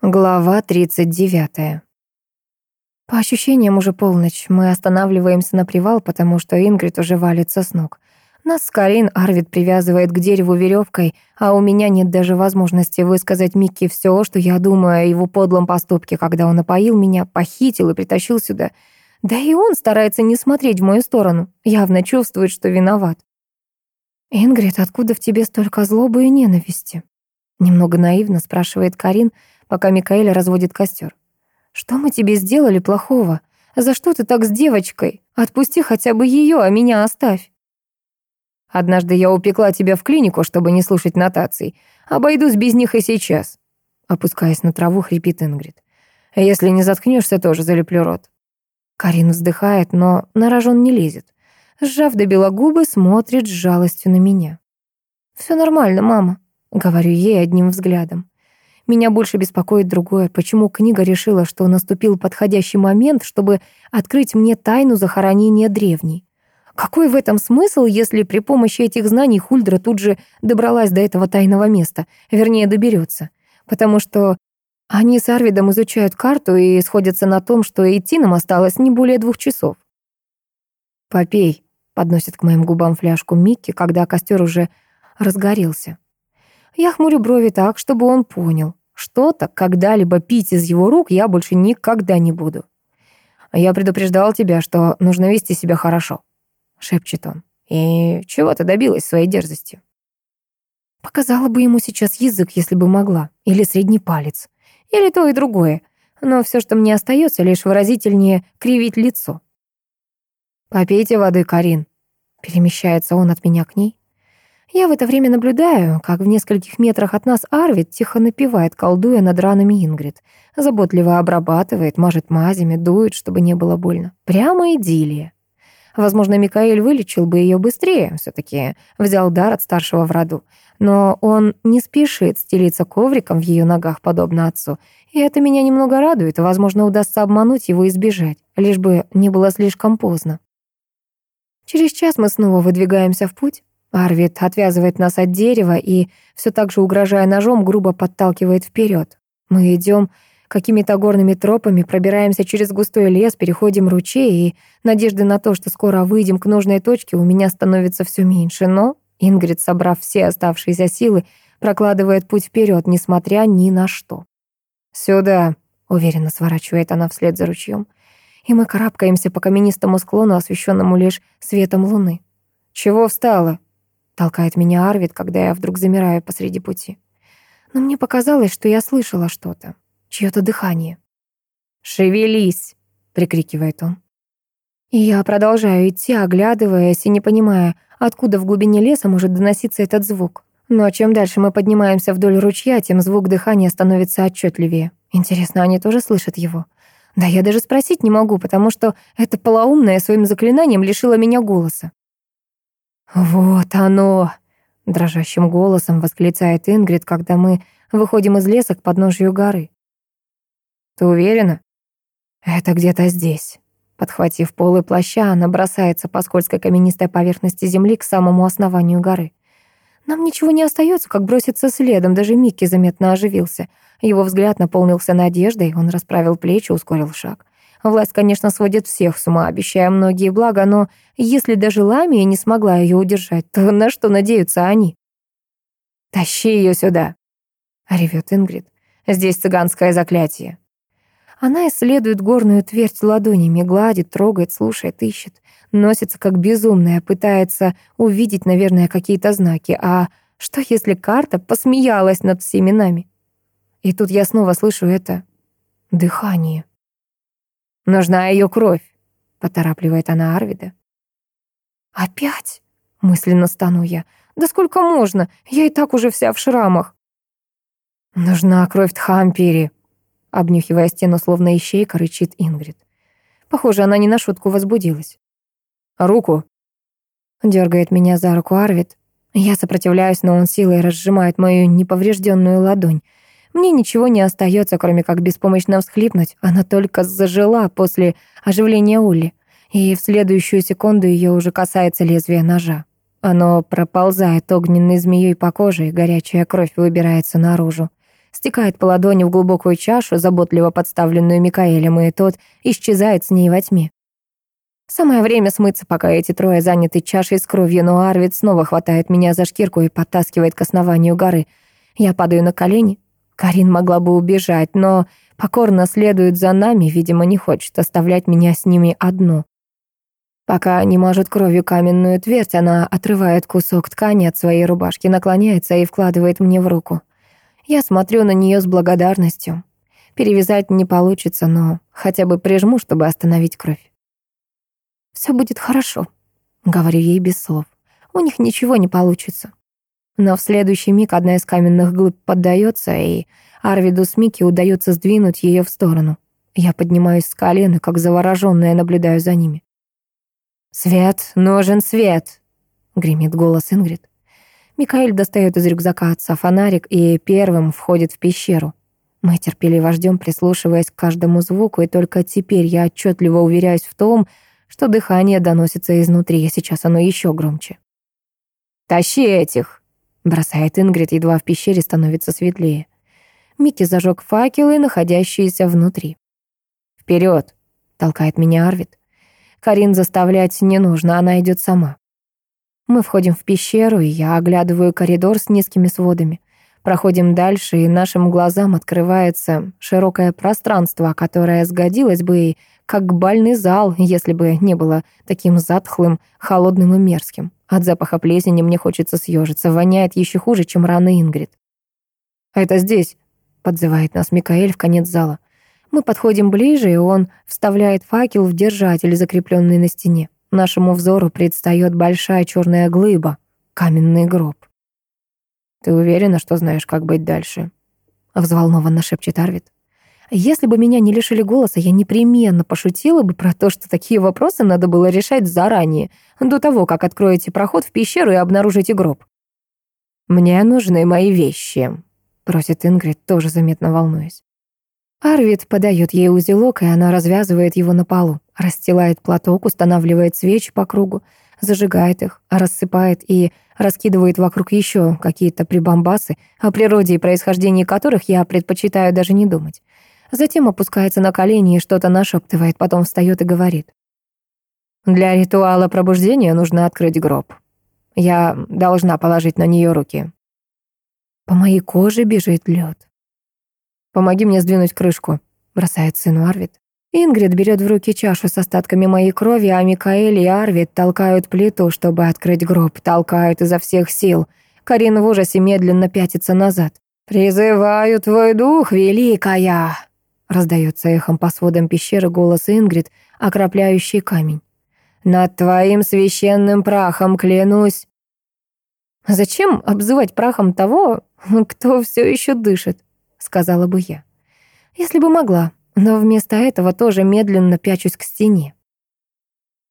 Глава 39. По ощущениям уже полночь. Мы останавливаемся на привал, потому что Ингрид уже валится с ног. Нас с Карин Арвид привязывает к дереву веревкой, а у меня нет даже возможности высказать Микки все, что я думаю о его подлом поступке, когда он опоил меня, похитил и притащил сюда. Да и он старается не смотреть в мою сторону, явно чувствует, что виноват. «Ингрид, откуда в тебе столько злобы и ненависти?» Немного наивно спрашивает Карин, пока Микаэль разводит костер. «Что мы тебе сделали плохого? За что ты так с девочкой? Отпусти хотя бы ее, а меня оставь». «Однажды я упекла тебя в клинику, чтобы не слушать нотаций. Обойдусь без них и сейчас», — опускаясь на траву, хрипит Ингрид. «Если не заткнешься, тоже залеплю рот». Карин вздыхает, но на рожон не лезет. Сжав до белогубы, смотрит с жалостью на меня. «Все нормально, мама», — говорю ей одним взглядом. Меня больше беспокоит другое. Почему книга решила, что наступил подходящий момент, чтобы открыть мне тайну захоронения древней? Какой в этом смысл, если при помощи этих знаний Хульдра тут же добралась до этого тайного места? Вернее, доберется. Потому что они с Арвидом изучают карту и сходятся на том, что идти нам осталось не более двух часов. «Попей», — подносит к моим губам фляжку Микки, когда костер уже разгорелся. Я хмурю брови так, чтобы он понял. Что-то, когда-либо пить из его рук я больше никогда не буду. Я предупреждал тебя, что нужно вести себя хорошо, шепчет он. И чего ты добилась своей дерзости? Показала бы ему сейчас язык, если бы могла, или средний палец, или то и другое. Но все, что мне остается, лишь выразительнее кривить лицо. «Попейте воды, Карин», — перемещается он от меня к ней. Я в это время наблюдаю, как в нескольких метрах от нас Арвид тихо напевает, колдуя над ранами Ингрид. Заботливо обрабатывает, мажет мазями, дует, чтобы не было больно. Прямо идиллия. Возможно, Микаэль вылечил бы ее быстрее, все таки взял дар от старшего в роду. Но он не спешит стелиться ковриком в ее ногах, подобно отцу. И это меня немного радует, возможно, удастся обмануть его и сбежать, лишь бы не было слишком поздно. Через час мы снова выдвигаемся в путь. Арвид отвязывает нас от дерева и, все так же угрожая ножом, грубо подталкивает вперед. Мы идем какими-то горными тропами, пробираемся через густой лес, переходим ручей, и надежды на то, что скоро выйдем к нужной точке, у меня становится все меньше. Но Ингрид, собрав все оставшиеся силы, прокладывает путь вперед, несмотря ни на что. «Сюда», — уверенно сворачивает она вслед за ручьем, и мы карабкаемся по каменистому склону, освещенному лишь светом луны. «Чего встала?» толкает меня Арвид, когда я вдруг замираю посреди пути. Но мне показалось, что я слышала что-то, чьё-то дыхание. «Шевелись!» — прикрикивает он. И я продолжаю идти, оглядываясь и не понимая, откуда в глубине леса может доноситься этот звук. Но чем дальше мы поднимаемся вдоль ручья, тем звук дыхания становится отчетливее. Интересно, они тоже слышат его? Да я даже спросить не могу, потому что это полоумная своим заклинанием лишило меня голоса. «Вот оно!» — дрожащим голосом восклицает Ингрид, когда мы выходим из леса к подножью горы. «Ты уверена?» «Это где-то здесь». Подхватив полы плаща, она бросается по скользкой каменистой поверхности земли к самому основанию горы. Нам ничего не остается, как броситься следом, даже Микки заметно оживился. Его взгляд наполнился надеждой, он расправил плечи, ускорил шаг. Власть, конечно, сводит всех с ума, обещая многие блага, но если даже Ламия не смогла ее удержать, то на что надеются они? «Тащи ее сюда!» — ревет Ингрид. «Здесь цыганское заклятие». Она исследует горную твердь ладонями, гладит, трогает, слушает, ищет. Носится как безумная, пытается увидеть, наверное, какие-то знаки. А что, если карта посмеялась над всеми нами? И тут я снова слышу это дыхание. Нужна ее кровь, поторапливает она Арвида. Опять? Мысленно стану я. Да сколько можно? Я и так уже вся в шрамах. Нужна кровь Тхампири, обнюхивая стену, словно ищейка, рычит Ингрид. Похоже, она не на шутку возбудилась. Руку. Дергает меня за руку Арвид. Я сопротивляюсь, но он силой разжимает мою неповрежденную ладонь. Мне ничего не остается, кроме как беспомощно всхлипнуть. Она только зажила после оживления Улли. И в следующую секунду ее уже касается лезвие ножа. Оно проползает огненной змеей по коже, и горячая кровь выбирается наружу. Стекает по ладони в глубокую чашу, заботливо подставленную Микаэлем, и тот исчезает с ней во тьме. Самое время смыться, пока эти трое заняты чашей с кровью, но Арвид снова хватает меня за шкирку и подтаскивает к основанию горы. Я падаю на колени, Карин могла бы убежать, но покорно следует за нами, видимо, не хочет оставлять меня с ними одну. Пока не мажет кровью каменную твердь, она отрывает кусок ткани от своей рубашки, наклоняется и вкладывает мне в руку. Я смотрю на нее с благодарностью. Перевязать не получится, но хотя бы прижму, чтобы остановить кровь. «Все будет хорошо», — говорю ей без слов. «У них ничего не получится. Но в следующий миг одна из каменных глыб поддается, и Арвиду с Микки удается сдвинуть ее в сторону. Я поднимаюсь с колена, как заворожённая, наблюдаю за ними. «Свет, нужен свет!» — гремит голос Ингрид. Микаэль достает из рюкзака отца фонарик и первым входит в пещеру. Мы терпеливо ждем, прислушиваясь к каждому звуку, и только теперь я отчетливо уверяюсь в том, что дыхание доносится изнутри, бросает Ингрид, едва в пещере становится светлее. Микки зажег факелы, находящиеся внутри. «Вперед!» — толкает меня Арвид. Карин заставлять не нужно, она идет сама. Мы входим в пещеру, и я оглядываю коридор с низкими сводами. Проходим дальше, и нашим глазам открывается широкое пространство, которое сгодилось бы и как бальный зал, если бы не было таким затхлым, холодным и мерзким. От запаха плесени мне хочется съежиться, воняет еще хуже, чем раны Ингрид. «Это здесь», — подзывает нас Микаэль в конец зала. Мы подходим ближе, и он вставляет факел в держатель, закрепленный на стене. Нашему взору предстает большая черная глыба, каменный гроб. «Ты уверена, что знаешь, как быть дальше?» — взволнованно шепчет Арвид. Если бы меня не лишили голоса, я непременно пошутила бы про то, что такие вопросы надо было решать заранее, до того, как откроете проход в пещеру и обнаружите гроб. «Мне нужны мои вещи», — просит Ингрид, тоже заметно волнуясь. Арвид подает ей узелок, и она развязывает его на полу, расстилает платок, устанавливает свечи по кругу, зажигает их, рассыпает и раскидывает вокруг еще какие-то прибамбасы, о природе и происхождении которых я предпочитаю даже не думать. Затем опускается на колени и что-то нашептывает, потом встает и говорит. «Для ритуала пробуждения нужно открыть гроб. Я должна положить на нее руки». По моей коже бежит лед. «Помоги мне сдвинуть крышку», — бросает сыну Арвид. Ингрид берет в руки чашу с остатками моей крови, а Микаэль и Арвид толкают плиту, чтобы открыть гроб, толкают изо всех сил. Карин в ужасе медленно пятится назад. «Призываю твой дух, великая!» Раздается эхом сводам пещеры голос Ингрид, окропляющий камень. «Над твоим священным прахом клянусь!» «Зачем обзывать прахом того, кто все еще дышит?» — сказала бы я. «Если бы могла, но вместо этого тоже медленно пячусь к стене.